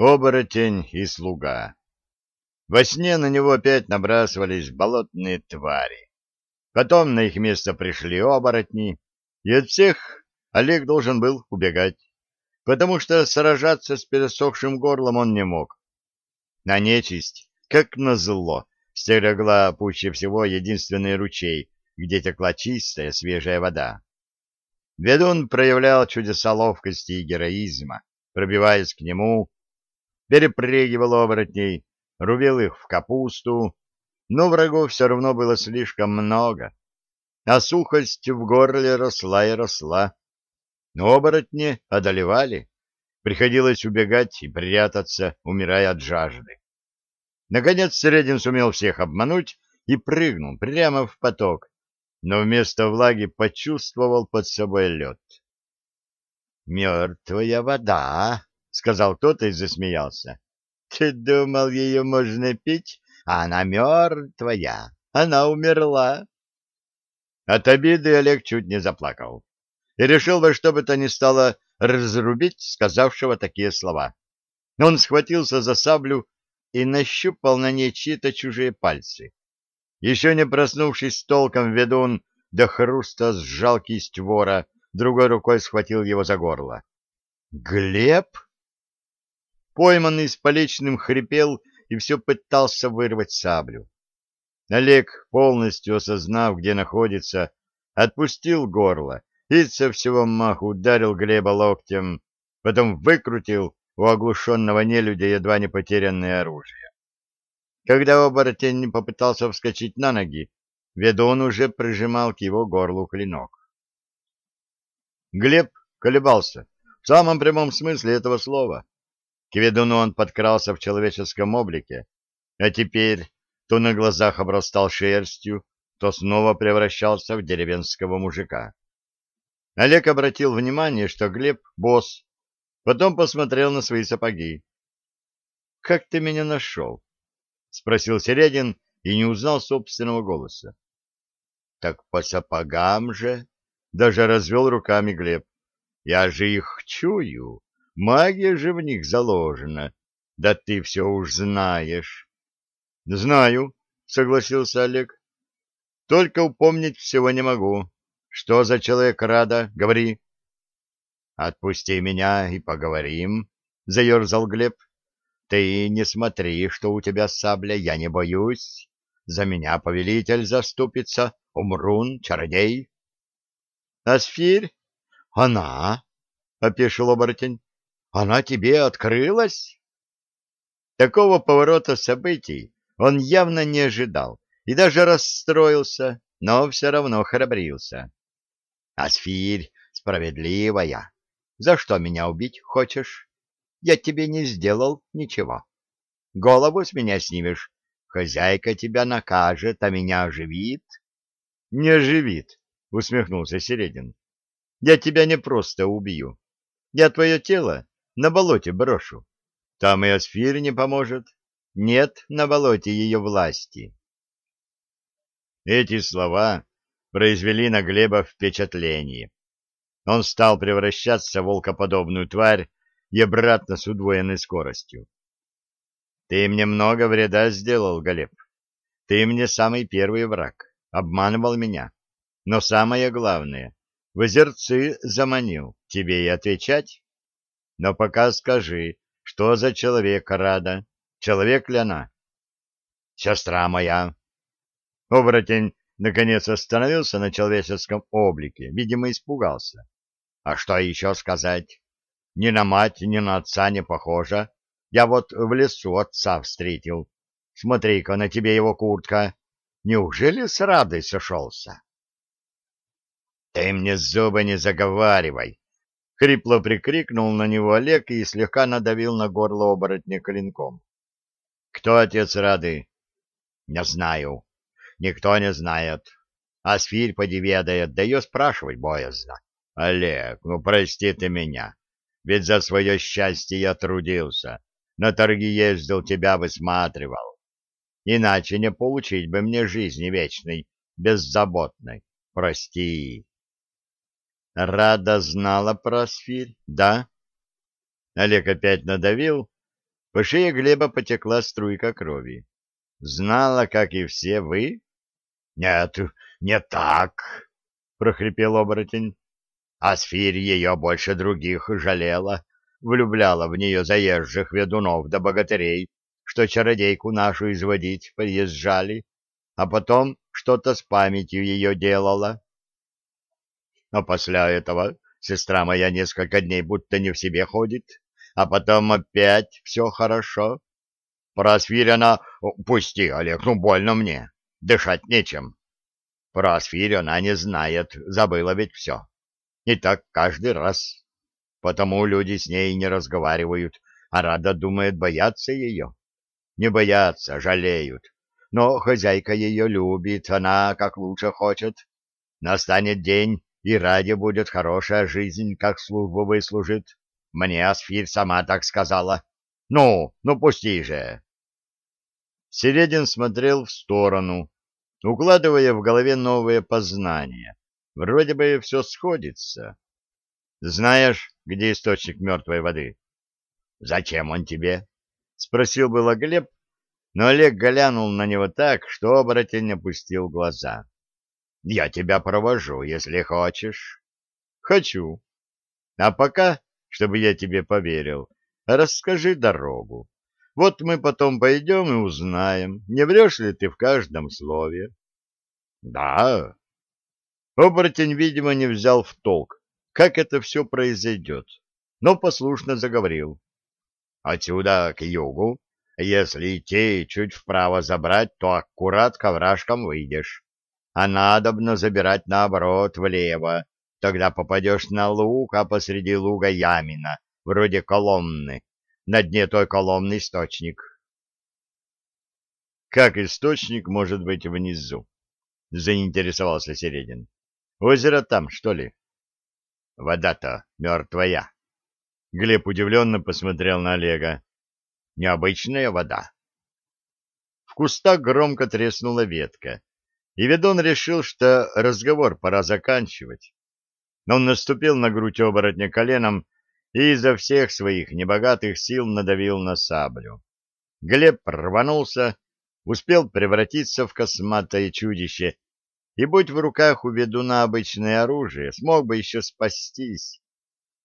оборотень и слуга. Во сне на него опять набрасывались болотные твари. Потом на их место пришли оборотни, и от всех Олег должен был убегать, потому что сражаться с пересохшим горлом он не мог. На нечисть, как назло, стерегла пуще всего единственный ручей, где текла чистая свежая вода. Ведун проявлял чудеса ловкости и героизма, пробиваясь к нему, перепрыгивал оборотней, рубил их в капусту, но врагов все равно было слишком много, а сухость в горле росла и росла. Но оборотни одолевали, приходилось убегать и прятаться, умирая от жажды. Наконец Средин сумел всех обмануть и прыгнул прямо в поток, но вместо влаги почувствовал под собой лед. «Мертвая вода!» — сказал кто-то и засмеялся. «Ты думал, ее можно пить? А она мертвая, она умерла!» От обиды Олег чуть не заплакал и решил во что бы то ни стало разрубить сказавшего такие слова. Он схватился за саблю и нащупал на ней чьи-то чужие пальцы. Еще не проснувшись толком, ведун до хруста сжал кисть вора, другой рукой схватил его за горло. «Глеб?» Пойманный с поличным хрипел и все пытался вырвать саблю. Олег, полностью осознав, где находится, отпустил горло и со всего маху ударил Глеба локтем, потом выкрутил у оглушенного нелюдя едва не потерянное оружие. Когда оборотень попытался вскочить на ноги, ведун уже прижимал к его горлу клинок. Глеб колебался, в самом прямом смысле этого слова. К ведуну он подкрался в человеческом облике, а теперь то на глазах обрастал шерстью, то снова превращался в деревенского мужика. Олег обратил внимание, что Глеб — босс, потом посмотрел на свои сапоги. — Как ты меня нашел? — спросил Середин и не узнал собственного голоса. — Так по сапогам же, — даже развел руками Глеб. — Я же их чую, магия же в них заложена. Да ты все уж знаешь. — Знаю, — согласился Олег. — Только упомнить всего не могу. Что за человек рада? Говори. — Отпусти меня и поговорим, — заерзал Глеб. Ты не смотри, что у тебя сабля, я не боюсь. За меня повелитель заступится, умрун, чародей. — Асфирь? Она? — опешил оборотень. — Она тебе открылась? Такого поворота событий он явно не ожидал и даже расстроился, но все равно храбрился. — Асфирь справедливая. За что меня убить хочешь? Я тебе не сделал ничего. Голову с меня снимешь, хозяйка тебя накажет, а меня оживит. — Не оживит, — усмехнулся Середин. — Я тебя не просто убью. Я твое тело на болоте брошу. Там и Асфир не поможет. Нет на болоте ее власти. Эти слова произвели на Глеба впечатление. Он стал превращаться в волкоподобную тварь, и обратно с удвоенной скоростью. Ты мне много вреда сделал, Галеб. Ты мне самый первый враг, обманывал меня. Но самое главное, в озерцы заманил, тебе и отвечать. Но пока скажи, что за человек Рада? Человек ли она? Сестра моя. Оборотень наконец остановился на человеческом облике, видимо, испугался. А что еще сказать? Ни на мать, ни на отца не похожа. Я вот в лесу отца встретил. Смотри-ка, на тебе его куртка. Неужели с Радой сошелся? — Ты мне зубы не заговаривай! — хрипло прикрикнул на него Олег и слегка надавил на горло оборотня клинком. — Кто отец Рады? — Не знаю. Никто не знает. А Сфирь поди ведает, да ее спрашивать боязно. Олег, ну прости ты меня. Ведь за свое счастье я трудился, на торги ездил, тебя высматривал. Иначе не получить бы мне жизни вечной, беззаботной. Прости. Рада знала про Сфирь, да? Олег опять надавил, По шее Глеба потекла струйка крови. Знала, как и все вы? — Нет, не так, — прохрипел оборотень. Асфирь ее больше других жалела, влюбляла в нее заезжих ведунов да богатырей, что чародейку нашу изводить приезжали, а потом что-то с памятью ее делала. А после этого сестра моя несколько дней будто не в себе ходит, а потом опять все хорошо. Про Асфирь она... Пусти, Олег, ну больно мне, дышать нечем. Про Асфирь она не знает, забыла ведь все. И так каждый раз. Потому люди с ней не разговаривают, а Рада думает, боятся ее. Не боятся, жалеют. Но хозяйка ее любит, она как лучше хочет. Настанет день, и Раде будет хорошая жизнь, как службу выслужит. Мне Асфирь сама так сказала. Ну, ну пусти же. Середин смотрел в сторону, укладывая в голове новые познания. Вроде бы все сходится. Знаешь, где источник мертвой воды? Зачем он тебе? Спросил было Глеб, но Олег глянул на него так, что оборотень опустил глаза. Я тебя провожу, если хочешь. Хочу. А пока, чтобы я тебе поверил, расскажи дорогу. Вот мы потом пойдем и узнаем, не врешь ли ты в каждом слове. Да, Оборотень, видимо, не взял в толк, как это все произойдет, но послушно заговорил. Отсюда к югу, если идти чуть вправо забрать, то аккурат к овражкам выйдешь. А надобно забирать наоборот влево, тогда попадешь на луг, а посреди луга ямина, вроде колонны. На дне той колонны источник. Как источник может быть внизу? Заинтересовался Середин. Озеро там, что ли? Вода-то мертвая. Глеб удивленно посмотрел на Олега. Необычная вода. В кустах громко треснула ветка, и ведун решил, что разговор пора заканчивать. Но он наступил на грудь оборотня коленом и изо всех своих небогатых сил надавил на саблю. Глеб рванулся, успел превратиться в косматое чудище и будь в руках у ведуна обычное оружие, смог бы еще спастись.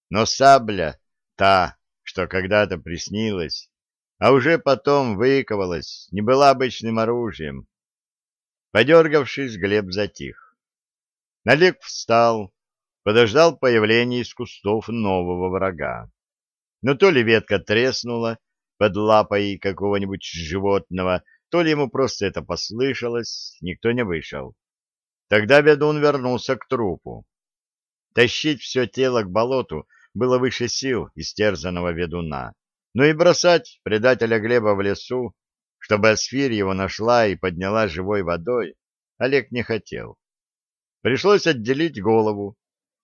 Но сабля, та, что когда-то приснилась, а уже потом выковалась, не была обычным оружием. Подергавшись, Глеб затих. Налег встал, подождал появления из кустов нового врага. Но то ли ветка треснула под лапой какого-нибудь животного, то ли ему просто это послышалось, никто не вышел. Тогда ведун вернулся к трупу. Тащить все тело к болоту было выше сил истерзанного ведуна, но и бросать предателя Глеба в лесу, чтобы Асфирь его нашла и подняла живой водой, Олег не хотел. Пришлось отделить голову,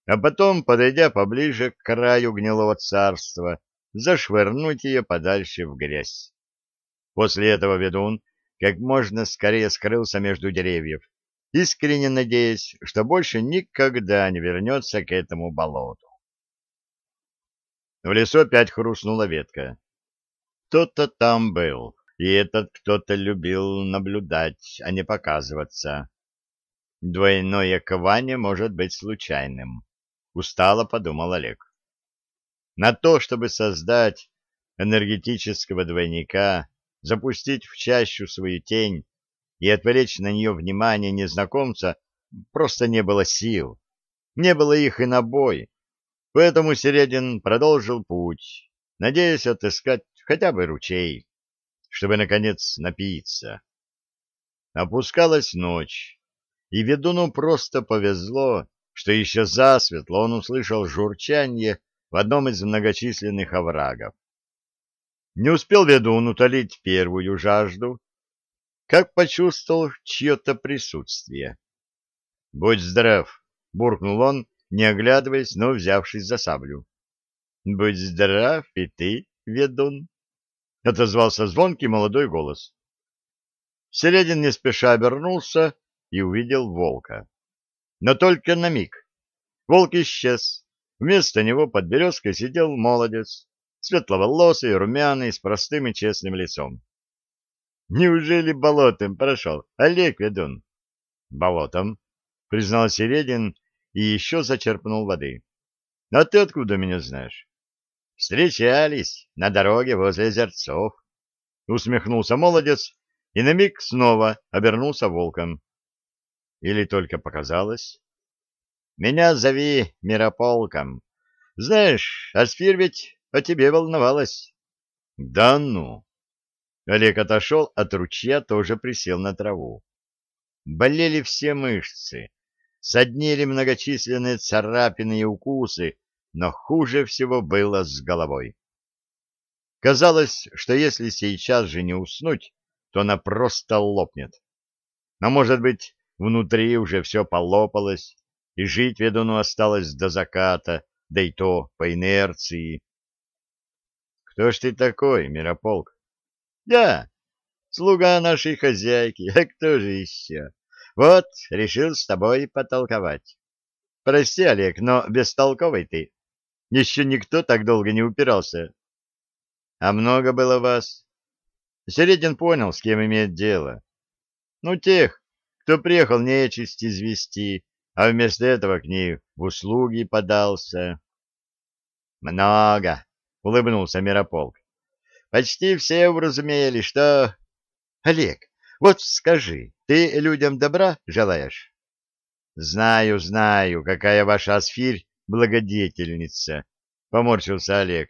а потом, подойдя поближе к краю гнилого царства, зашвырнуть ее подальше в грязь. После этого ведун как можно скорее скрылся между деревьев, искренне надеясь, что больше никогда не вернется к этому болоту. В лесу опять хрустнула ветка. Кто-то там был, и этот кто-то любил наблюдать, а не показываться. Двойное кование может быть случайным, — устало подумал Олег. На то, чтобы создать энергетического двойника, запустить в чащу свою тень, и отвлечь на нее внимание незнакомца просто не было сил. Не было их и на бой. Поэтому Середин продолжил путь, надеясь отыскать хотя бы ручей, чтобы, наконец, напиться. Опускалась ночь, и ведуну просто повезло, что еще засветло он услышал журчание в одном из многочисленных оврагов. Не успел ведун утолить первую жажду, как почувствовал чье-то присутствие. — Будь здрав! — буркнул он, не оглядываясь, но взявшись за саблю. — Будь здрав и ты, ведун! — отозвался звонкий молодой голос. Середин не спеша обернулся и увидел волка. Но только на миг. Волк исчез. Вместо него под березкой сидел молодец. светловолосый, румяный, с простым и честным лицом. Неужели болотом прошел, Олег ведун? Болотом, признал Середин и еще зачерпнул воды. А ты откуда меня знаешь? Встречались на дороге возле озерцов. Усмехнулся молодец и на миг снова обернулся волком. Или только показалось? Меня зови Мирополком. Знаешь, Асфир ведь о тебе волновалась. Да ну! Олег отошел от ручья, тоже присел на траву. Болели все мышцы, соднили многочисленные царапины и укусы, но хуже всего было с головой. Казалось, что если сейчас же не уснуть, то она просто лопнет. Но, может быть, внутри уже все полопалось, и жить ведуну осталось до заката, да и то по инерции. — Кто ж ты такой, Мирополк? — Я, слуга нашей хозяйки, а кто же еще? Вот, решил с тобой потолковать. Прости, Олег, но бестолковый ты. Еще никто так долго не упирался. А много было вас? Середин понял, с кем имеет дело. Ну, тех, кто приехал нечисть извести, а вместо этого к ней в услуги подался. Много, улыбнулся Мирополк. Почти все уразумели, что... Олег, вот скажи, ты людям добра желаешь? Знаю, знаю, какая ваша асфирь благодетельница, — поморщился Олег.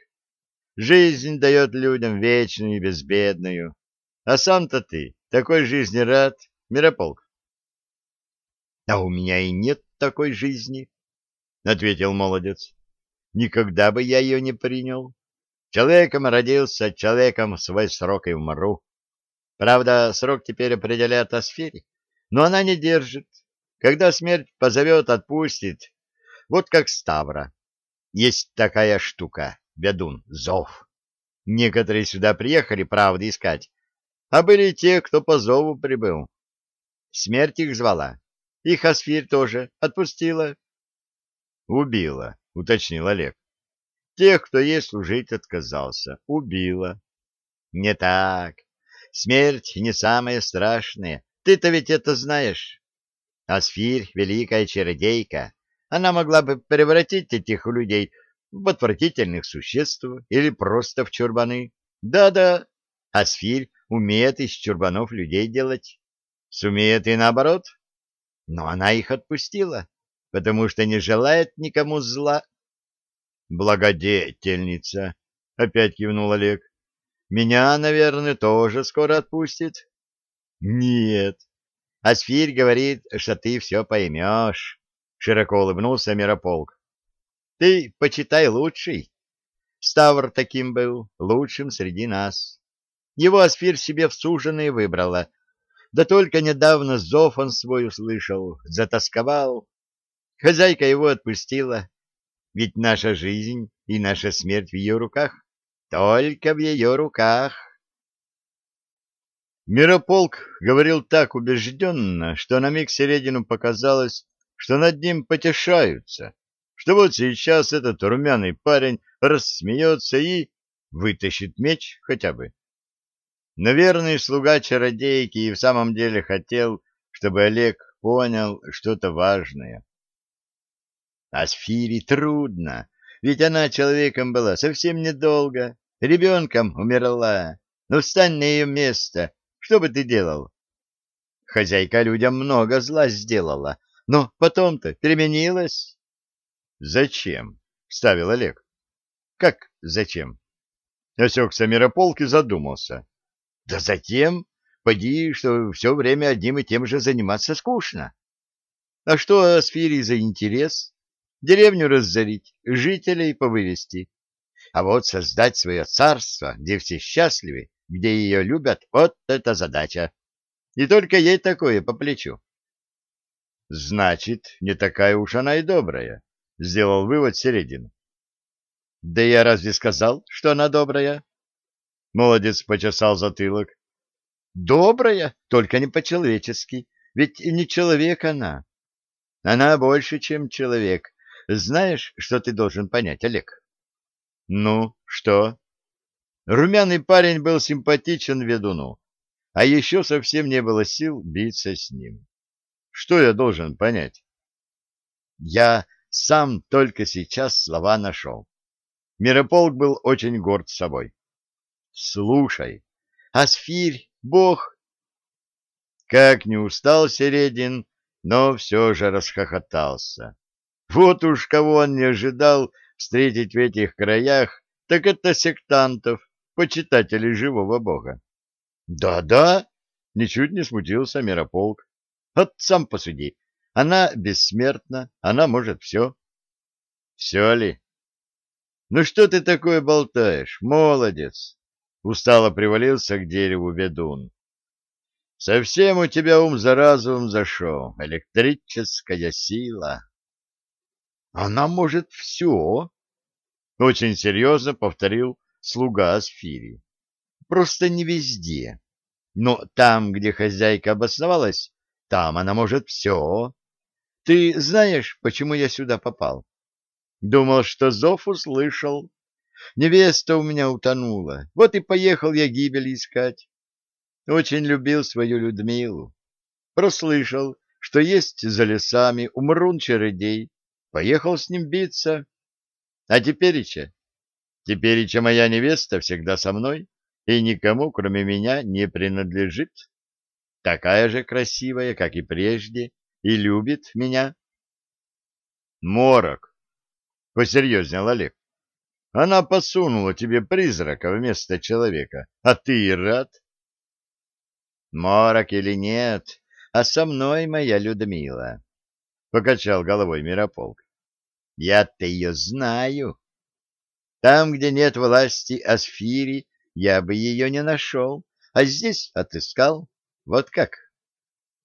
Жизнь дает людям вечную и безбедную. А сам-то ты такой жизни рад, Мирополк? — А у меня и нет такой жизни, — ответил молодец. — Никогда бы я ее не принял. Человеком родился, человеком свой срок и умру. Правда, срок теперь определяет Асфири, но она не держит. Когда смерть позовет, отпустит, вот как Ставра. Есть такая штука, ведун, зов. Некоторые сюда приехали, правда, искать, а были те, кто по зову прибыл. Смерть их звала. И Хасфирь тоже отпустила. Убила, уточнил Олег. Тех, кто ей служить отказался, убила. Не так. Смерть не самое страшное. Ты-то ведь это знаешь. Асфирь — великая чародейка. Она могла бы превратить этих людей в отвратительных существ или просто в чурбаны. Да-да, Асфирь умеет из чурбанов людей делать. Сумеет и наоборот. Но она их отпустила, потому что не желает никому зла. Благодетельница, — опять кивнул Олег. Меня, наверное, тоже скоро отпустит. Нет. Асфирь говорит, что ты все поймешь широко улыбнулся Мирополк. Ты почитай лучший. Ставр таким был, лучшим среди нас. Его Асфир себе в суженые выбрала. Да только недавно зов он свой услышал, затасковал. Хозяйка его отпустила. Ведь наша жизнь и наша смерть в ее руках. Только в ее руках. Мирополк говорил так убежденно, что на миг Середину показалось, что над ним потешаются, что вот сейчас этот румяный парень рассмеется и вытащит меч хотя бы. Наверное, слуга чародейки и в самом деле хотел, чтобы Олег понял что-то важное. Асфире трудно, ведь она человеком была совсем недолго, ребенком умерла. Ну, встань на ее место, что бы ты делал? Хозяйка людям много зла сделала, но потом-то переменилась. Зачем? Вставил Олег. Как зачем? Осекся Мирополк и задумался. Да затем, поди, что все время одним и тем же заниматься скучно. А что Асфири за интерес? Деревню разорить, жителей повывести. А вот создать свое царство, где все счастливы, где ее любят, вот это задача. И только ей такое по плечу. Значит, не такая уж она и добрая, — сделал вывод Середин. — Да я разве сказал, что она добрая? Молодец почесал затылок. — Добрая, только не по-человечески, ведь не человек она. Она больше, чем человек. Знаешь, что ты должен понять, Олег? — Ну, что? Румяный парень был симпатичен ведуну, а еще совсем не было сил биться с ним. Что я должен понять? Я сам только сейчас слова нашел. Мирополк был очень горд собой. Слушай, Асфирь, бог... Как не устал Середин, но все же расхохотался. Вот уж кого он не ожидал встретить в этих краях, так это сектантов, почитателей живого бога. Да-да, ничуть не смутился Мирополк. Вот сам посуди, она бессмертна, она может все. Все ли? Ну что ты такое болтаешь, молодец? Устало привалился к дереву ведун. Совсем у тебя ум за разум зашел, электрическая сила. Она может все, очень серьезно повторил слуга Асфири. Просто не везде. Но там, где хозяйка обосновалась, там она может все. Ты знаешь, почему я сюда попал? Думал, что зов услышал. Невеста у меня утонула. Вот и поехал я гибель искать. Очень любил свою Людмилу. Прослышал, что есть за лесами умрун чередей. Поехал с ним биться. А тепереча? Тепереча моя невеста всегда со мной и никому, кроме меня, не принадлежит. Такая же красивая, как и прежде, и любит меня. Морок, — посерьезнел Олег. Она посунула тебе призрака вместо человека, а ты и рад. Морок или нет, а со мной моя Людмила, — покачал головой Мирополк. Я-то ее знаю. Там, где нет власти Асфири, я бы ее не нашел, а здесь отыскал. Вот как.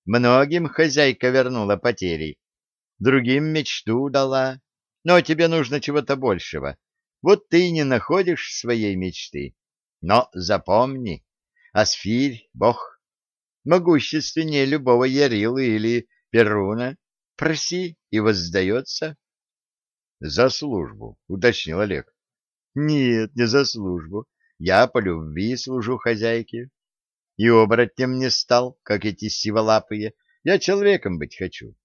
Многим хозяйка вернула потери, другим мечту дала, но тебе нужно чего-то большего. Вот ты и не находишь своей мечты. Но запомни, Асфирь — бог, могущественнее любого Ярилы или Перуна. Проси, и воздается. — За службу, — уточнил Олег. — Нет, не за службу. Я по любви служу хозяйке. И оборотнем не стал, как эти сиволапые. Я человеком быть хочу.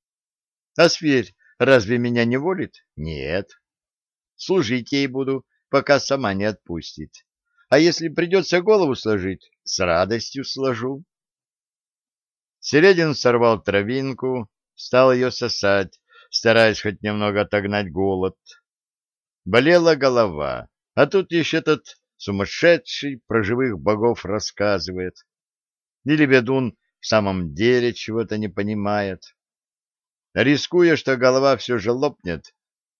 А сверь, Разве меня не волит? Нет. Служить ей буду, пока сама не отпустит. А если придется голову сложить, с радостью сложу. Середин сорвал травинку, стал ее сосать, стараясь хоть немного отогнать голод. Болела голова, а тут еще этот сумасшедший про живых богов рассказывает. Или ведун в самом деле чего-то не понимает. Рискуя, что голова все же лопнет,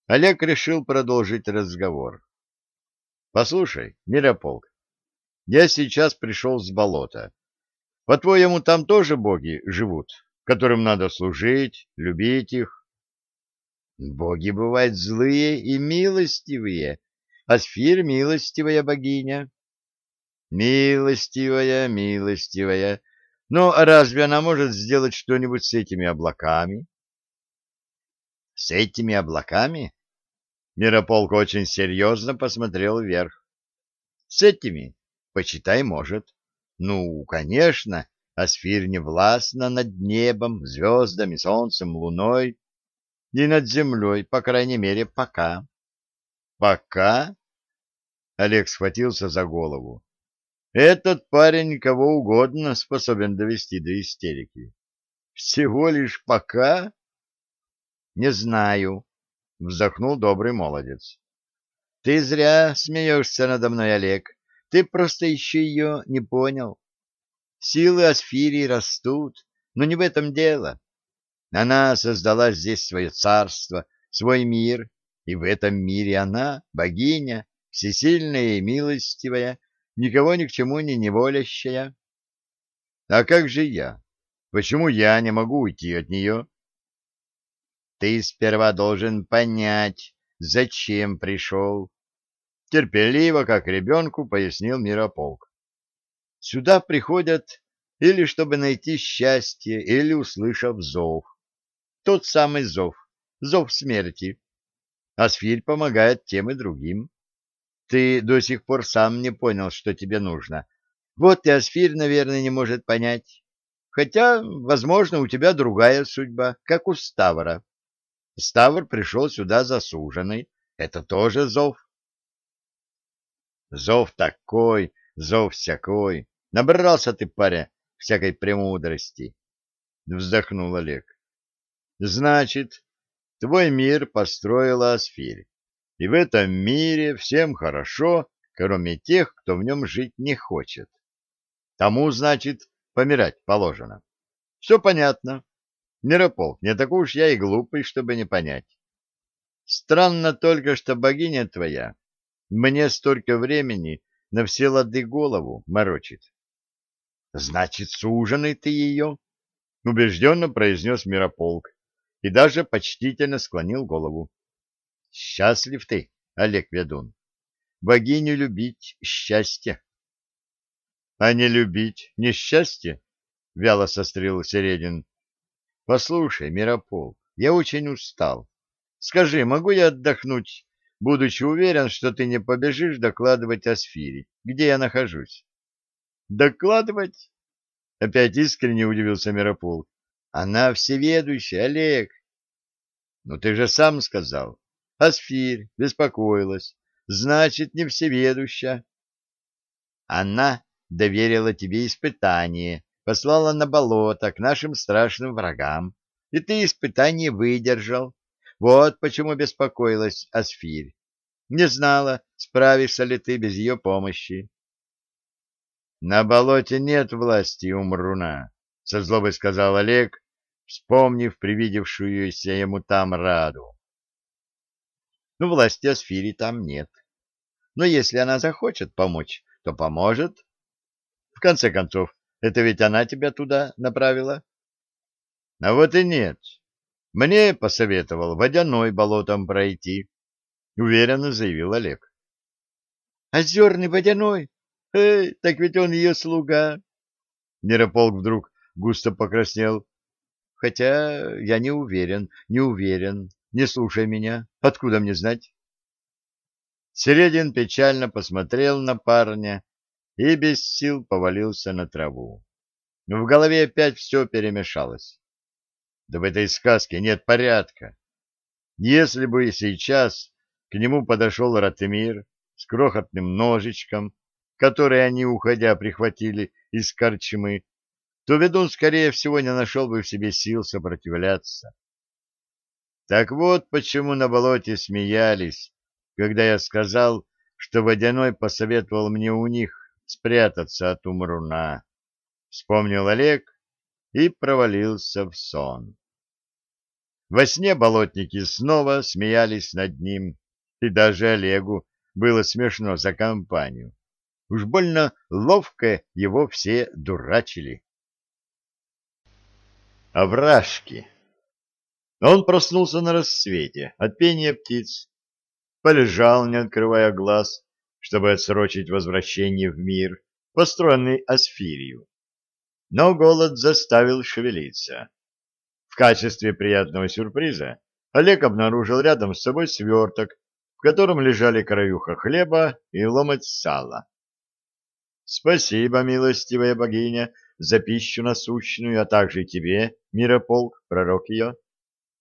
Олег решил продолжить разговор. — Послушай, Мирополк, я сейчас пришел с болота. По-твоему, там тоже боги живут, которым надо служить, любить их? — Боги бывают злые и милостивые, а Сфир — милостивая богиня. — Милостивая, милостивая. Но разве она может сделать что-нибудь с этими облаками? С этими облаками? Мирополк очень серьезно посмотрел вверх. С этими, почитай, может. Ну, конечно, Асфир не властна над небом, звездами, солнцем, луной и над землей, по крайней мере, пока. Пока? Олег схватился за голову. Этот парень кого угодно способен довести до истерики. Всего лишь пока? Не знаю, вздохнул добрый молодец. Ты зря смеешься надо мной, Олег. Ты просто еще ее не понял. Силы Асфирии растут, но не в этом дело. Она создала здесь свое царство, свой мир, и в этом мире она, богиня, всесильная и милостивая, никого ни к чему не неволящая. А как же я? Почему я не могу уйти от нее? Ты сперва должен понять, зачем пришел. Терпеливо, как ребенку, пояснил Мирополк. Сюда приходят или чтобы найти счастье, или услышав зов. Тот самый зов, зов смерти. Асфирь помогает тем и другим. Ты до сих пор сам не понял, что тебе нужно. Вот и Асфирь, наверное, не может понять. Хотя, возможно, у тебя другая судьба, как у Ставра. Ставр пришел сюда засуженный. Это тоже зов. Зов такой, зов всякой. Набрался ты, паря, всякой премудрости. Вздохнул Олег. Значит, твой мир построила Асфирь. И в этом мире всем хорошо, кроме тех, кто в нем жить не хочет. Тому, значит, помирать положено. Все понятно. Мирополк, не такой уж я и глупый, чтобы не понять. Странно только, что богиня твоя мне столько времени на все лады голову морочит. — Значит, суженый ты ее? — убежденно произнес Мирополк и даже почтительно склонил голову. — Счастлив ты, Олег Ведун. Богиню любить — счастье. — А не любить — несчастье? — вяло сострил Середин. — Послушай, Мирополк, я очень устал. Скажи, могу я отдохнуть, будучи уверен, что ты не побежишь докладывать о Сфире, где я нахожусь? — Докладывать? — опять искренне удивился Мирополк. — Она всеведущая, Олег. — Ну ты же сам сказал. Асфирь беспокоилась. Значит, не всеведущая. Она доверила тебе испытание, послала на болото к нашим страшным врагам, и ты испытание выдержал. Вот почему беспокоилась Асфирь. Не знала, справишься ли ты без ее помощи. — На болоте нет власти у Мруна, — со злобой сказал Олег, вспомнив привидевшуюся ему там Раду. — Ну, власти Асфири там нет. Но если она захочет помочь, то поможет. В конце концов, это ведь она тебя туда направила. — А вот и нет. Мне посоветовал водяной болотом пройти, — уверенно заявил Олег. — Озерный водяной? Эй, так ведь он ее слуга. Мирополк вдруг густо покраснел. — Хотя я не уверен, не уверен. Не слушай меня. Откуда мне знать? Середин печально посмотрел на парня и без сил повалился на траву. В голове опять все перемешалось. Да в этой сказке нет порядка. Если бы сейчас к нему подошел Ратмир с крохотным ножичком, который они, уходя, прихватили из корчмы, то ведун, скорее всего, не нашел бы в себе сил сопротивляться. Так вот почему на болоте смеялись, когда я сказал, что Водяной посоветовал мне у них спрятаться от умруна. Вспомнил Олег и провалился в сон. Во сне болотники снова смеялись над ним, и даже Олегу было смешно за компанию. Уж больно ловко его все дурачили. Овражки. Он проснулся на рассвете от пения птиц, полежал, не открывая глаз, чтобы отсрочить возвращение в мир, построенный Асфирию. Но голод заставил шевелиться. В качестве приятного сюрприза Олег обнаружил рядом с собой сверток, в котором лежали краюха хлеба и ломоть сала. «Спасибо, милостивая богиня, за пищу насущную, а также тебе, мирополк, пророк ее».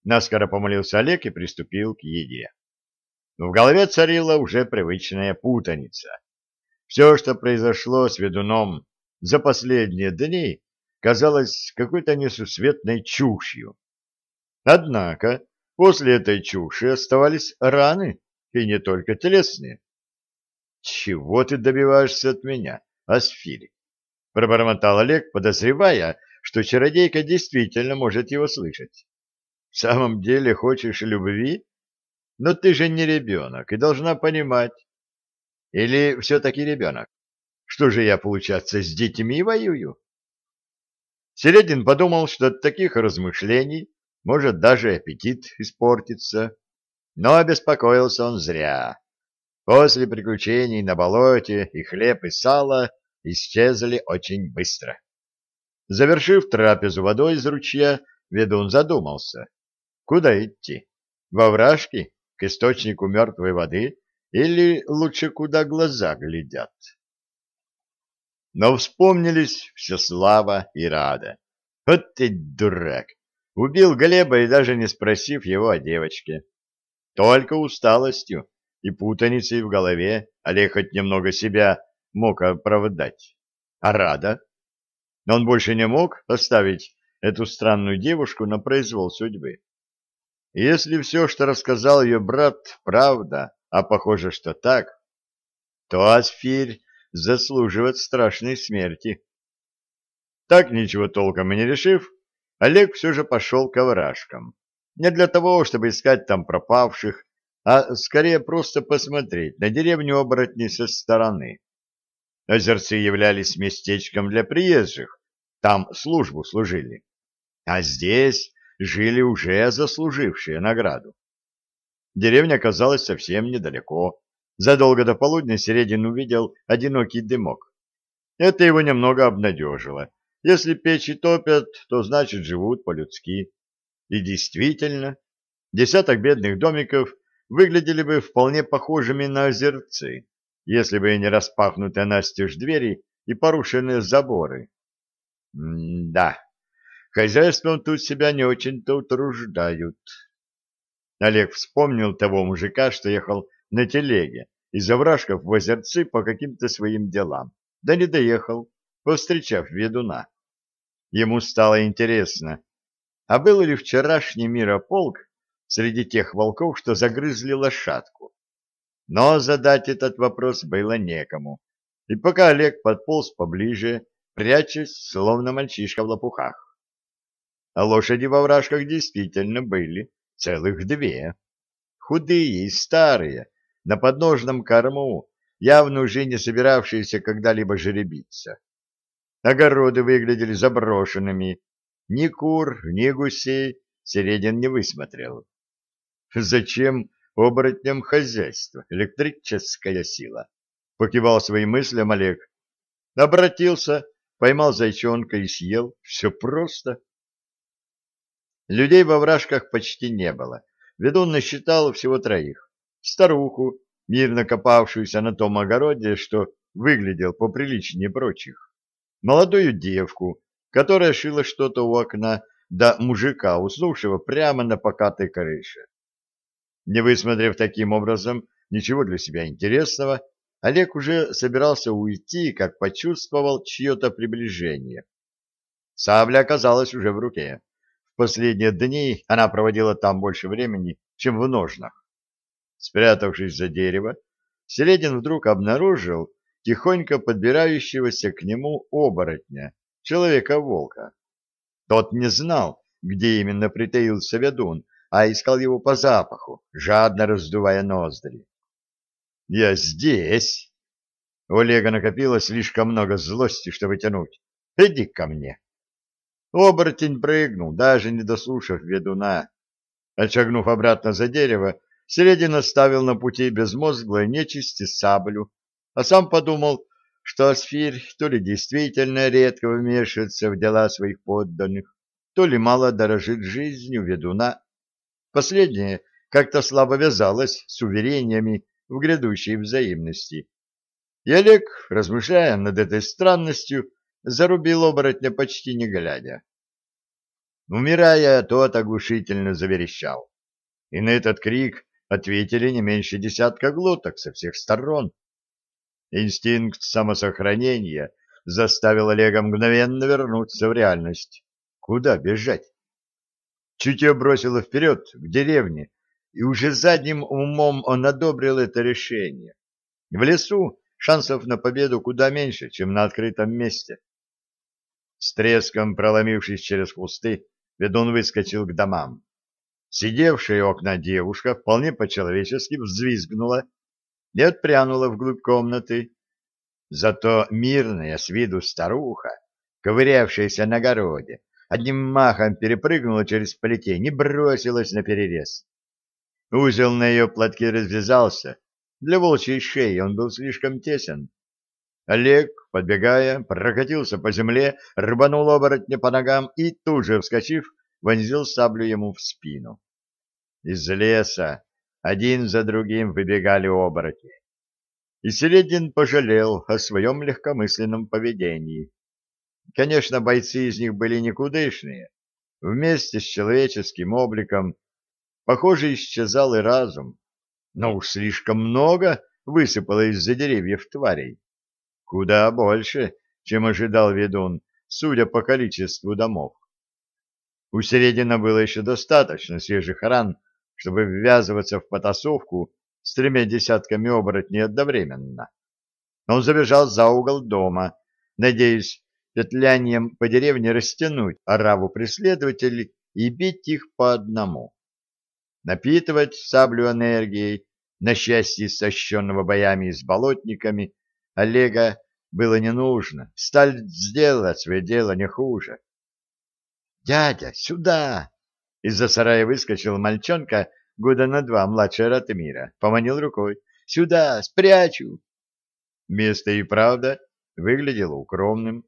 Наскоро помолился Олег и приступил к еде. В голове царила уже привычная путаница. Все, что произошло с ведуном за последние дни, казалось какой-то несусветной чушью. Однако после этой чуши оставались раны, и не только телесные. «Чего ты добиваешься от меня, Асфири?» — пробормотал Олег, подозревая, что чародейка действительно может его слышать. «В самом деле хочешь любви? Но ты же не ребенок и должна понимать. Или все-таки ребенок? Что же я, получается, с детьми воюю?» Середин подумал, что от таких размышлений может даже аппетит испортиться, но обеспокоился он зря. После приключений на болоте и хлеб, и сало исчезли очень быстро. Завершив трапезу водой из ручья, ведун задумался. Куда идти? Во вражки? К источнику мертвой воды? Или лучше куда глаза глядят? Но вспомнились все Слава и Рада. Вот ты дурак! Убил Глеба и даже не спросив его о девочке. Только усталостью и путаницей в голове Олег хоть немного себя мог оправдать. А Рада? Но он больше не мог оставить эту странную девушку на произвол судьбы. Если все, что рассказал ее брат, правда, а похоже, что так, то Асфирь заслуживает страшной смерти. Так ничего толком и не решив, Олег все же пошел к овражкам. Не для того, чтобы искать там пропавших, а скорее просто посмотреть на деревню оборотней со стороны. Озерцы являлись местечком для приезжих, там службу служили. А здесь жили уже заслужившие награду. Деревня оказалась совсем недалеко. Задолго до полудня Середин увидел одинокий дымок. Это его немного обнадежило. Если печи топят, то значит живут по-людски. И действительно, десяток бедных домиков выглядели бы вполне похожими на озерцы, если бы не распахнутые настежь двери и порушенные заборы. М да, хозяйством тут себя не очень-то утруждают. Олег вспомнил того мужика, что ехал на телеге из овражков в озерцы по каким-то своим делам. Да не доехал, повстречав ведуна. Ему стало интересно, а был ли вчерашний мирополк среди тех волков, что загрызли лошадку? Но задать этот вопрос было некому. И пока Олег подполз поближе, прячась, словно мальчишка в лопухах. А лошади во вражках действительно были целых две. Худые и старые, на подножном корму, явно уже не собиравшиеся когда-либо жеребиться. Огороды выглядели заброшенными. Ни кур, ни гусей Середин не высмотрел. Зачем оборотням хозяйство, электрическая сила? Покивал своим мыслям Олег. Обратился, поймал зайчонка и съел. Все просто. Людей во вражках почти не было. Ведун насчитал всего троих. Старуху, мирно копавшуюся на том огороде, что выглядел поприличнее прочих. Молодую девку, которая шила что-то у окна, да мужика, уснувшего прямо на покатой крыше. Не высмотрев таким образом ничего для себя интересного, Олег уже собирался уйти, как почувствовал чье-то приближение. Сабля оказалась уже в руке последние дни она проводила там больше времени, чем в ножнах. Спрятавшись за дерево, Селедин вдруг обнаружил тихонько подбирающегося к нему оборотня, человека-волка. Тот не знал, где именно притаился ведун, а искал его по запаху, жадно раздувая ноздри. «Я здесь!» У Олега накопилось слишком много злости, чтобы тянуть. «Иди ко мне!» Оборотень прыгнул, даже не дослушав ведуна. Отшагнув обратно за дерево, Середин оставил на пути безмозглой нечисти саблю, а сам подумал, что Асфирь то ли действительно редко вмешивается в дела своих подданных, то ли мало дорожит жизнью ведуна. Последнее как-то слабо вязалось с уверениями в грядущей взаимности. И Олег, размышляя над этой странностью, зарубил оборотня почти не глядя. Умирая, тот оглушительно заверещал. И на этот крик ответили не меньше десятка глоток со всех сторон. Инстинкт самосохранения заставил Олега мгновенно вернуться в реальность. Куда бежать? Чутье бросило вперед, к деревне, и уже задним умом он одобрил это решение. В лесу шансов на победу куда меньше, чем на открытом месте. С треском проломившись через кусты, ведун выскочил к домам. Сидевшая у окна девушка вполне по-человечески взвизгнула и отпрянула вглубь комнаты. Зато мирная с виду старуха, ковырявшаяся на огороде, одним махом перепрыгнула через плетень и бросилась на перерез. Узел на ее платке развязался. Для волчьей шеи он был слишком тесен. Олег, подбегая, прокатился по земле, рванул оборотня по ногам и, тут же вскочив, вонзил саблю ему в спину. Из леса, один за другим выбегали оборотни. И Середин пожалел о своем легкомысленном поведении. Конечно, бойцы из них были никудышные. Вместе с человеческим обликом, похоже, исчезал и разум. Но уж слишком много высыпало из-за деревьев тварей. Куда больше, чем ожидал ведун, судя по количеству домов. У Середина было еще достаточно свежих ран, чтобы ввязываться в потасовку с тремя десятками оборотней одновременно. Он забежал за угол дома, надеясь петлянием по деревне растянуть ораву преследователей и бить их по одному. Напитывать саблю энергией, на счастье сощенного боями с болотниками, Олега было не нужно. Сталь сделала свое дело не хуже. «Дядя, сюда!» Из-за сарая выскочил мальчонка года на два младше Ратмира, поманил рукой. «Сюда, спрячу!» Место и правда выглядело укромным.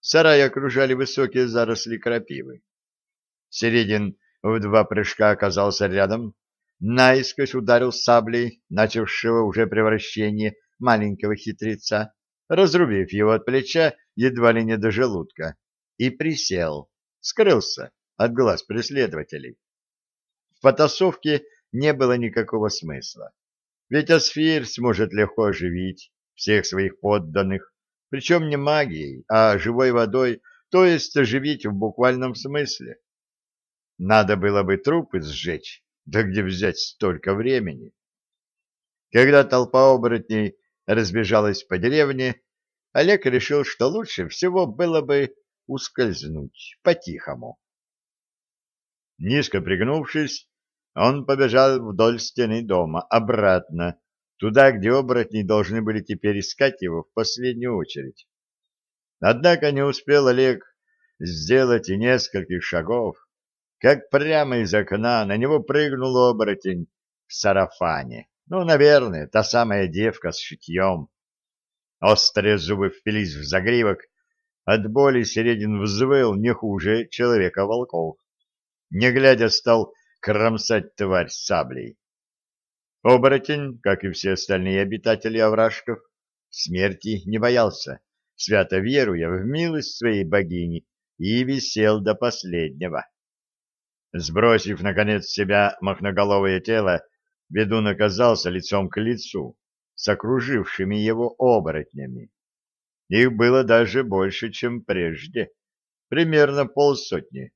Сарай окружали высокие заросли крапивы. Середин в два прыжка оказался рядом, наискось ударил саблей, начавшего уже превращение маленького хитреца, разрубив его от плеча едва ли не до желудка, и присел, скрылся от глаз преследователей. В потасовке не было никакого смысла, ведь Асфир сможет легко оживить всех своих подданных, причем не магией, а живой водой, то есть оживить в буквальном смысле. Надо было бы трупы сжечь, да где взять столько времени? Когда толпа оборотней разбежалась по деревне, Олег решил, что лучше всего было бы ускользнуть по-тихому. Низко пригнувшись, он побежал вдоль стены дома, обратно, туда, где оборотни должны были теперь искать его в последнюю очередь. Однако не успел Олег сделать и нескольких шагов, как прямо из окна на него прыгнул оборотень в сарафане. Ну, наверное, та самая девка с шитьем. Острые зубы впились в загривок, от боли Середин взвыл не хуже человека-волков. Не глядя, стал кромсать тварь саблей. Оборотень, как и все остальные обитатели овражков, смерти не боялся, свято веруя в милость своей богини, и висел до последнего. Сбросив, наконец, себя махноголовое тело, ведун оказался лицом к лицу с окружившими его оборотнями. Их было даже больше, чем прежде. Примерно полсотни.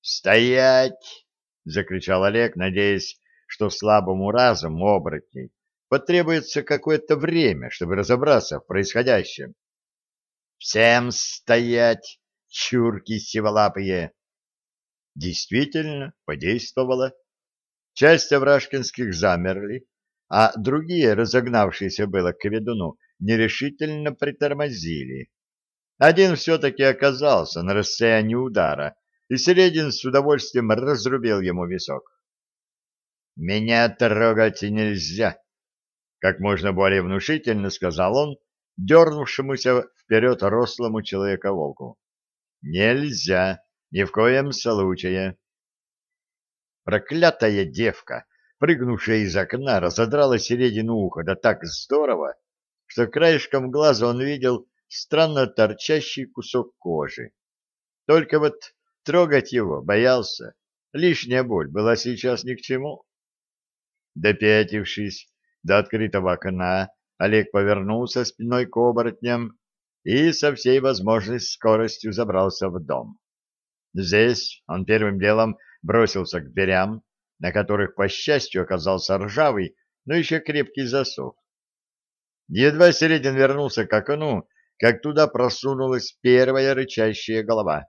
«Стоять!» — закричал Олег, надеясь, что слабому разуму оборотней потребуется какое-то время, чтобы разобраться в происходящем. «Всем стоять, чурки сиволапые!» Действительно, подействовало. Часть овражкинских замерли, а другие, разогнавшиеся было к ведуну, нерешительно притормозили. Один все-таки оказался на расстоянии удара, и Середин с удовольствием разрубил ему висок. «Меня трогать нельзя», — как можно более внушительно сказал он, дернувшемуся вперед рослому человека-волку. «Нельзя, ни в коем случае». Проклятая девка, прыгнувшая из окна, разодрала середину уха, да так здорово, что краешком глаза он видел странно торчащий кусок кожи. Только вот трогать его боялся. Лишняя боль была сейчас ни к чему. Допятившись до открытого окна, Олег повернулся спиной к оборотням и со всей возможной скоростью забрался в дом. Здесь он первым делом бросился к дверям, на которых, по счастью, оказался ржавый, но еще крепкий засов. Едва Середин вернулся к окну, как туда просунулась первая рычащая голова.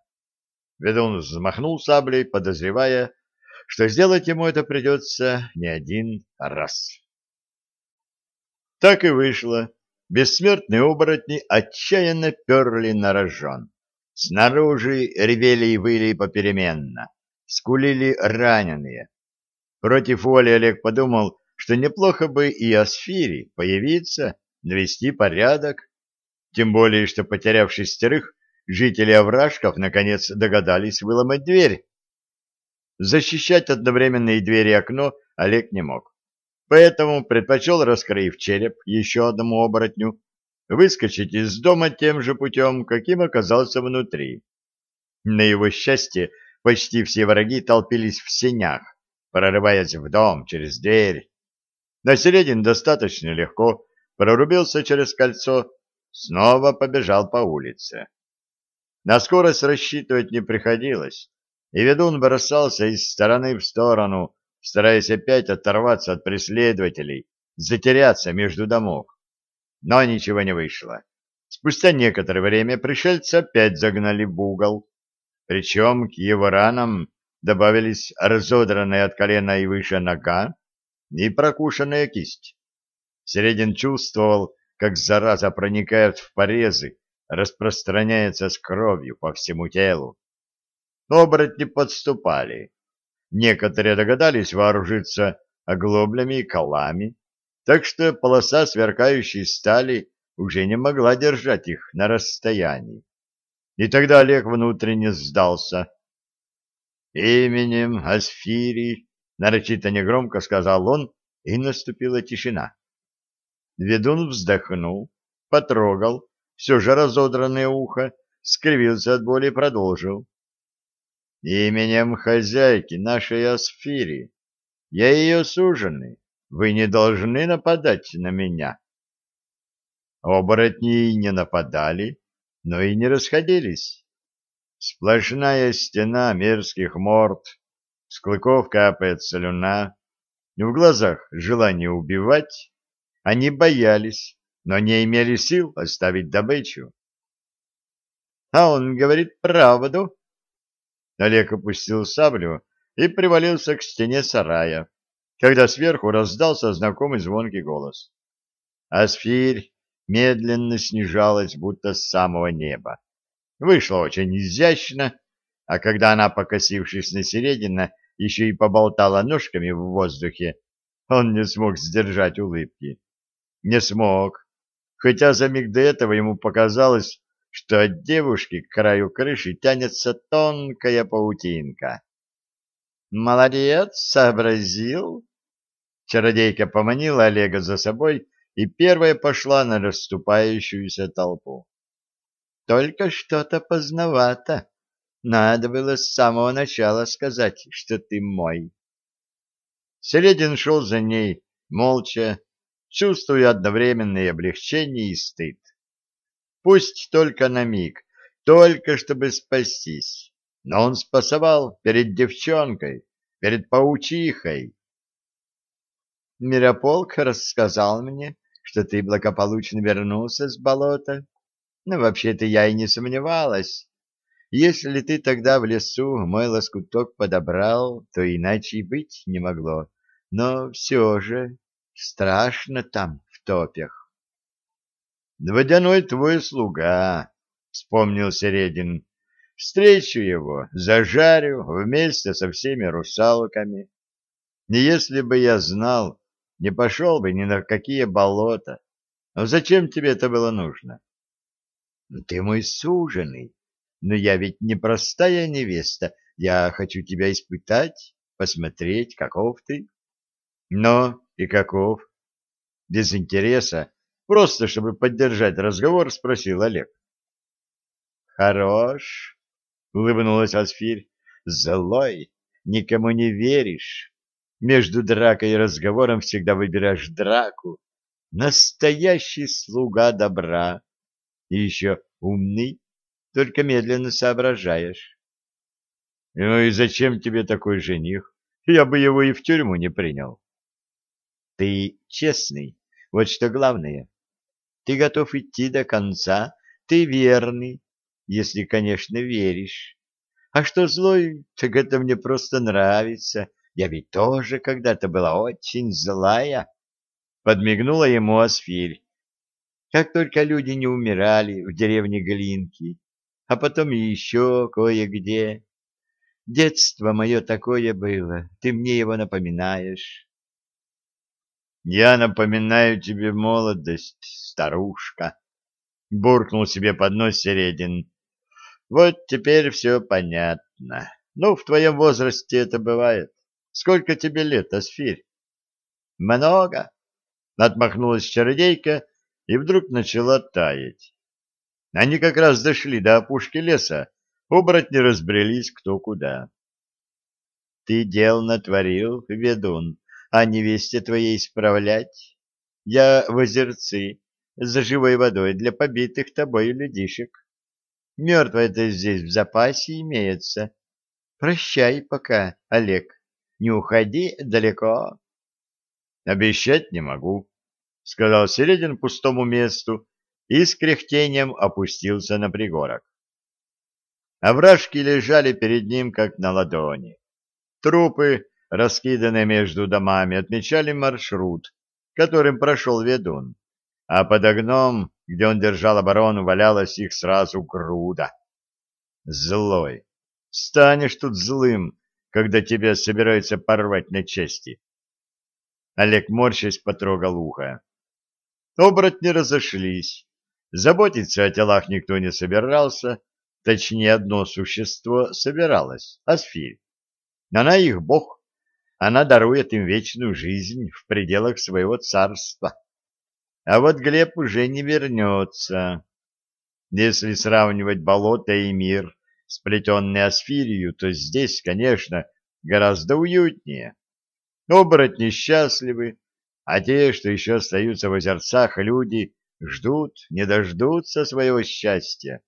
Ведун взмахнул саблей, подозревая, что сделать ему это придется не один раз. Так и вышло. Бессмертные оборотни отчаянно перли на рожон. Снаружи ревели и выли попеременно, скулили раненые. Против воли Олег подумал, что неплохо бы и Асфири появиться навести порядок, тем более, что, потеряв шестерых, жители овражков наконец догадались выломать дверь. Защищать одновременно и дверь и окно Олег не мог. Поэтому предпочел, раскрыв череп еще одному оборотню, выскочить из дома тем же путем, каким оказался внутри. На его счастье, почти все враги толпились в сенях, прорываясь в дом через дверь. На середин достаточно легко прорубился через кольцо, снова побежал по улице. На скорость рассчитывать не приходилось, и ведун бросался из стороны в сторону, стараясь опять оторваться от преследователей, затеряться между домов. Но ничего не вышло. Спустя некоторое время пришельцы опять загнали в угол, причем к его ранам добавились разодранная от колена и выше нога и прокушенная кисть. Середин чувствовал, как зараза проникает в порезы, распространяется с кровью по всему телу. Оборотни подступали. Некоторые догадались вооружиться оглоблями и колами, так что полоса сверкающей стали уже не могла держать их на расстоянии. И тогда Олег внутренне сдался. «Именем Асфири», — нарочито негромко сказал он, и наступила тишина. Ведун вздохнул, потрогал, все же разодранное ухо, скривился от боли и продолжил. «Именем хозяйки нашей Асфири. Я ее суженый. Вы не должны нападать на меня». Оборотни не нападали, но и не расходились. Сплошная стена мерзких морд, с клыков капает слюна, в глазах желание убивать, они боялись, но не имели сил оставить добычу. А он говорит правду. Олег опустил саблю и привалился к стене сарая, когда сверху раздался знакомый звонкий голос. Асфирь медленно снижалась, будто с самого неба. Вышло очень изящно, а когда она, покосившись на середина, еще и поболтала ножками в воздухе, он не смог сдержать улыбки. Не смог, хотя за миг до этого ему показалось, что от девушки к краю крыши тянется тонкая паутинка. «Молодец, сообразил!» Чародейка поманила Олега за собой и первая пошла на расступающуюся толпу. «Только что-то поздновато. Надо было с самого начала сказать, что ты мой». Селедин шел за ней, молча, чувствуя одновременное облегчение и стыд. Пусть только на миг, только чтобы спастись, но он спасовал перед девчонкой, перед паучихой. Мирополк рассказал мне, что ты благополучно вернулся с болота. Ну, вообще-то я и не сомневалась. Если ты тогда в лесу мой лоскуток подобрал, то иначе и быть не могло. Но все же Страшно там, в топях. «Водяной твой слуга», — вспомнил Середин. «Встречу его, зажарю вместе со всеми русалками. Если бы я знал, не пошел бы ни на какие болота. Но зачем тебе это было нужно?» «Ну, «Ты мой суженый, но я ведь не простая невеста. Я хочу тебя испытать, посмотреть, каков ты». «Но и каков? Без интереса, просто чтобы поддержать разговор, спросил Олег. Хорош, улыбнулась Асфирь. Злой, никому не веришь. Между дракой и разговором всегда выбираешь драку. Настоящий слуга добра. И еще умный, только медленно соображаешь. Ну и зачем тебе такой жених? Я бы его и в тюрьму не принял. Ты честный, вот что главное. Ты готов идти до конца, ты верный, если, конечно, веришь. А что злой, так это мне просто нравится. Я ведь тоже когда-то была очень злая. Подмигнула ему Асфирь. Как только люди не умирали в деревне Глинки, а потом еще кое-где. Детство мое такое было, ты мне его напоминаешь. Я напоминаю тебе молодость, старушка, буркнул себе под нос Середин. Вот теперь все понятно. Ну, в твоем возрасте это бывает. Сколько тебе лет, Асфирь? Много. Отмахнулась чародейка и вдруг начала таять. Они как раз дошли до опушки леса, оборотни разбрелись кто куда. Ты дел натворил, ведун, а невесте твоей исправлять? Я в озерцы, за живой водой для побитых тобой людишек. Мертвая-то здесь в запасе имеется. Прощай пока, Олег, не уходи далеко. Обещать не могу, — сказал Середин пустому месту и с кряхтением опустился на пригорок. Овражки лежали перед ним, как на ладони. Трупы, раскиданные между домами, отмечали маршрут, которым прошел ведун, а под огном, где он держал оборону, валялась их сразу груда. Злой. Станешь тут злым, когда тебя собираются порвать на части. Олег морщась потрогал ухо. Оборотни разошлись. Заботиться о телах никто не собирался, точнее, одно существо собиралось — Асфирь. Она их бог, она дарует им вечную жизнь в пределах своего царства. А вот Глеб уже не вернется. Если сравнивать болото и мир, сплетенный асфирию, то здесь, конечно, гораздо уютнее. Оборотни счастливы, а те, что еще остаются в озерцах, люди ждут, не дождутся своего счастья.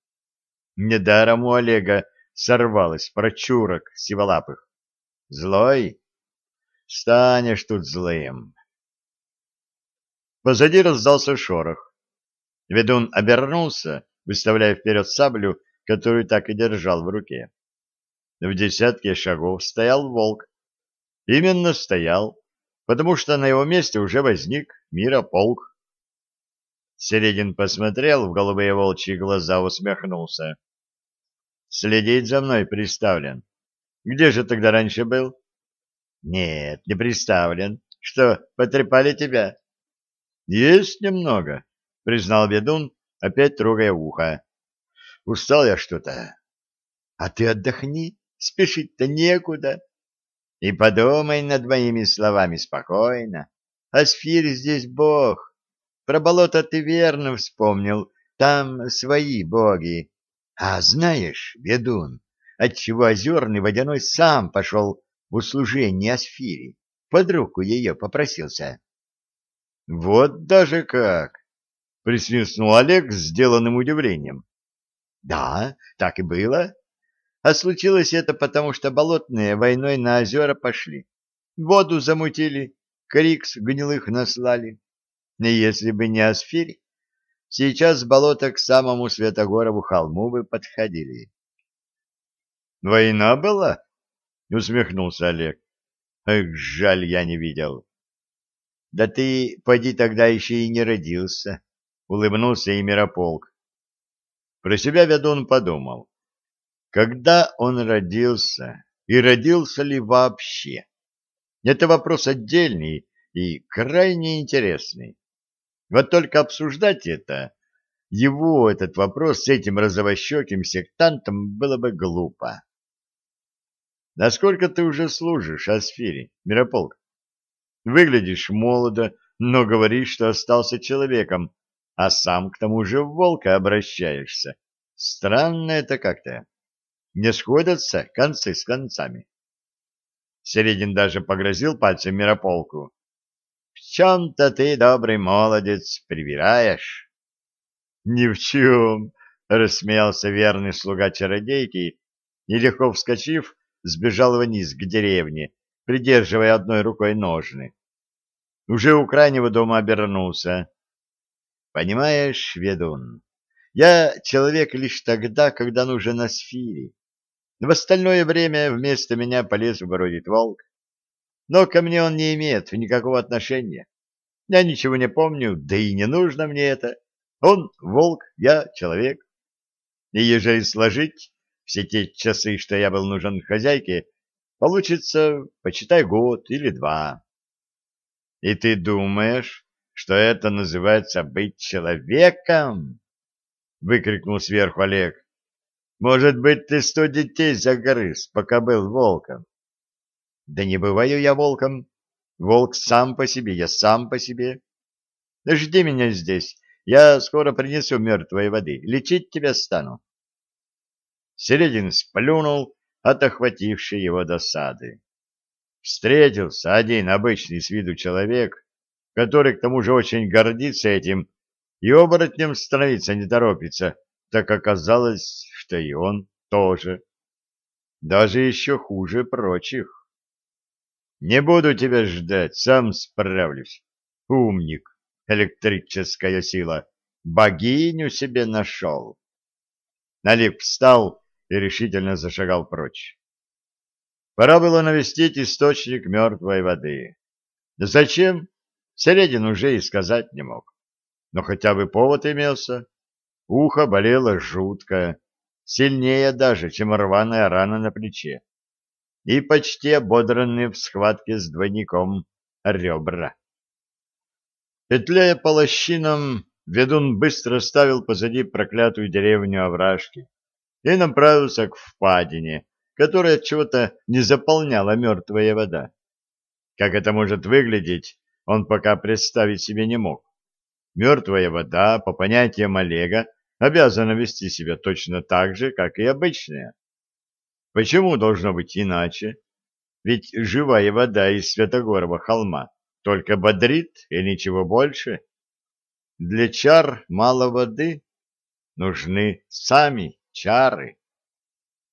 Недаром у Олега сорвалось прочурок сиволапых. Злой? Станешь тут злым. Позади раздался шорох. Ведун обернулся, выставляя вперед саблю, которую так и держал в руке. В десятке шагов стоял волк. Именно стоял, потому что на его месте уже возник Мирополк. Середин посмотрел в голубые волчьи глаза, усмехнулся. Следить за мной приставлен. Где же тогда раньше был? Нет, не приставлен. Что, потрепали тебя? Есть немного, признал ведун, опять трогая ухо. Устал я что-то. А ты отдохни, спешить-то некуда. И подумай над моими словами спокойно. Асфирь здесь бог. Про болото ты верно вспомнил. Там свои боги. А знаешь, ведун, отчего озерный водяной сам пошел в услужение Асфире? Под руку ее попросился. — Вот даже как! — присвистнул Олег с сделанным удивлением. — Да, так и было. А случилось это потому, что болотные войной на озера пошли. Воду замутили, крикс гнилых наслали. И если бы не Асфирь, сейчас болото к самому Святогорову холму бы подходили. — Война была? — усмехнулся Олег. — Эх, жаль, я не видел. — Да ты, поди, тогда еще и не родился, — улыбнулся и Мирополк. Про себя ведун подумал. Когда он родился, и родился ли вообще? Это вопрос отдельный и крайне интересный. Вот только обсуждать это, его этот вопрос с этим розовощеким сектантом было бы глупо. Насколько ты уже служишь Асфире, Мирополк? Выглядишь молодо, но говоришь, что остался человеком, а сам к тому же в волка обращаешься. Странно это как-то не сходятся концы с концами. Середин даже погрозил пальцем Мирополку. — В чем-то ты, добрый молодец, привираешь. — Ни в чем, — рассмеялся верный слуга чародейки и, легко вскочив, сбежал вниз к деревне, придерживая одной рукой ножны. Уже у крайнего дома обернулся. — Понимаешь, ведун, я человек лишь тогда, когда нужен на сфере. В остальное время вместо меня по лесу бродит волк. Но ко мне он не имеет никакого отношения. Я ничего не помню, да и не нужно мне это. Он волк, я человек. И ежели сложить все те часы, что я был нужен хозяйке, получится, почитай, год или два. И ты думаешь, что это называется быть человеком? Выкрикнул сверху Олег. Может быть, ты сто детей загрыз, пока был волком. Да не бываю я волком. Волк сам по себе, я сам по себе. Жди меня здесь, я скоро принесу мертвой воды, лечить тебя стану. Середин сплюнул от охватившей его досады. Встретился один обычный с виду человек, который к тому же очень гордится этим и оборотнем становиться не торопится, так оказалось, что и он тоже. Даже еще хуже прочих. Не буду тебя ждать, сам справлюсь. Умник, электрическая сила. Богиню себе нашел. Налик встал и решительно зашагал прочь. Пора было навестить источник мертвой воды. Зачем? Середин уже и сказать не мог. Но хотя бы повод имелся. Ухо болело жутко, сильнее даже, чем рваная рана на плече, и почти ободранные в схватке с двойником ребра. Петляя по лощинам, ведун быстро ставил позади проклятую деревню овражки и направился к впадине, которая чего-то не заполняла мертвая вода. Как это может выглядеть, он пока представить себе не мог. Мертвая вода, по понятиям Олега, обязана вести себя точно так же, как и обычная. Почему должно быть иначе? Ведь живая вода из Святогорова холма только бодрит и ничего больше. Для чар мало воды, нужны сами чары.